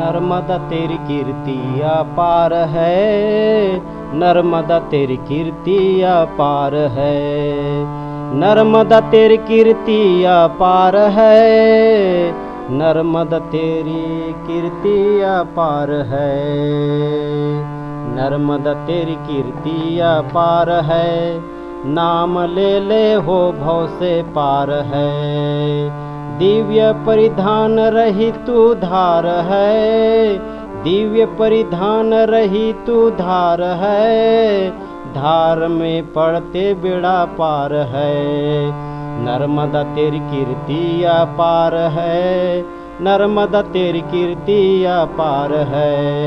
नर्मदा तेरी कीर्ति अपार है। नर्मदा तेरी कीर्ति अपार है। नर्मदा तेरी कीर्ति अपार है। नर्मदा तेरी कीर्ति अपार है। नर्मदा तेरी कीर्ति अपार है। नाम ले ले हो भव से पार है। दिव्य परिधान रही तू धार है। दिव्य परिधान रही तू धार है। धार में पड़ते बेड़ा पार है। नर्मदा तेरी कीर्ति पार है। नर्मदा तेरी कीर्ति पार है।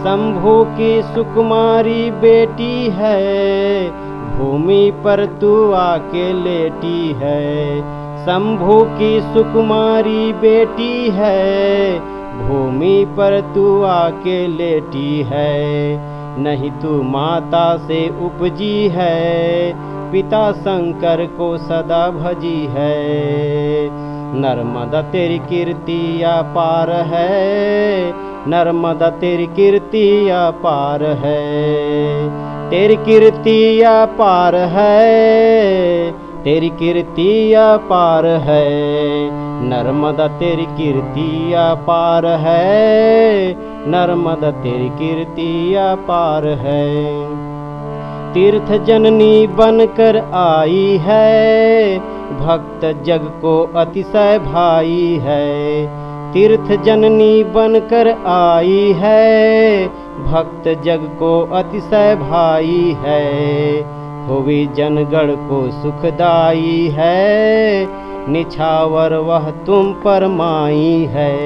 शंभु की सुकुमारी बेटी है। भूमि पर तू आके लेटी है। शंभु की सुकुमारी बेटी है, भूमि पर तू आके लेटी है। नहीं तू माता से उपजी है, पिता शंकर को सदा भजी है। नर्मदा तेरी कीर्ति पार है, नर्मदा तेरी कीर्ति पार है। तेरी कीर्ति पार है तेरी कीर्ति पार है। नर्मदा तेरी कीर्ति पार है। नर्मदा तेरी कीर्ति पार है। तीर्थ जननी बनकर आई है। भक्त जग को अतिशय भाई है। तीर्थ जननी बनकर आई है। भक्त जग को अतिशय भाई है। हुई जनगण को सुखदाई है। निछावर वह तुम पर माई है।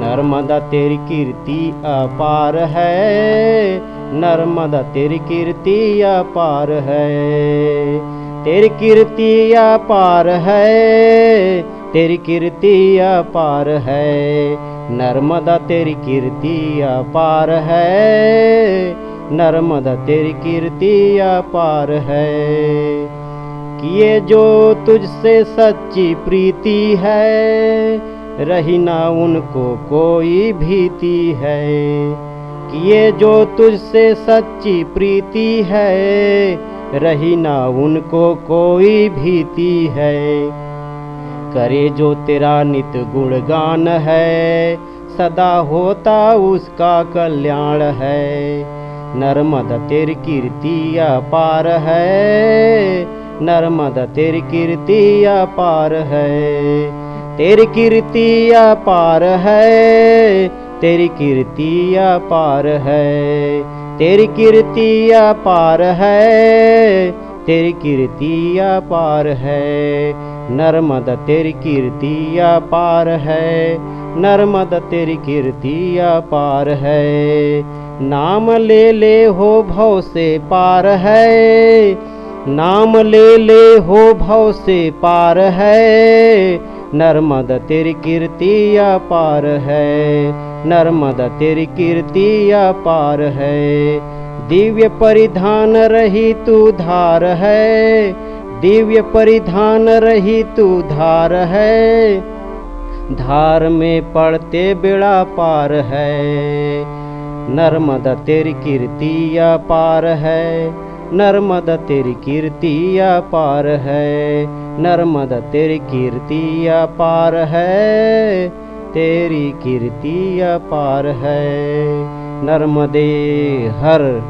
नर्मदा तेरी कीर्ति अपार है। नर्मदा तेरी कीर्ति अपार है। तेरी कीर्ति अपार है। तेरी कीर्ति अपार है। नर्मदा तेरी कीर्ति अपार है। नर्मदा तेरी कीर्ति अपार है। किए जो तुझसे सच्ची प्रीति है, रही ना उनको कोई भीति है। किए जो तुझसे सच्ची प्रीति है, रही ना उनको कोई भीति है। करे जो तेरा नित गुणगान है, सदा होता उसका कल्याण है। नर्मदा तेरी कीर्ति अपार है। नर्मदा तेरी कीर्ति अपार है। तेरी कीर्ति अपार है। तेरी कीर्ति अपार है। तेरी कीर्ति अपार है। तेरी कीर्ति अपार है। नर्मदा तेरी कीर्ति अपार है। नर्मदा तेरी कीर्ति अपार है। नाम ले ले हो भव से पार है। नाम ले ले हो भव से पार है। नर्मदा तेरी कीर्ति पार है। नर्मदा तेरी कीर्ति पार है। दिव्य परिधान रही तू धार है। दिव्य परिधान रही तू धार है। धार में पड़ते बेड़ा पार है। नर्मदा तेरी कीर्ति पार है। नर्मदा तेरी कीर्ति पार है। नर्मदा तेरी कीर्ति पार है। तेरी कीर्ति पार है। नर्मदे हर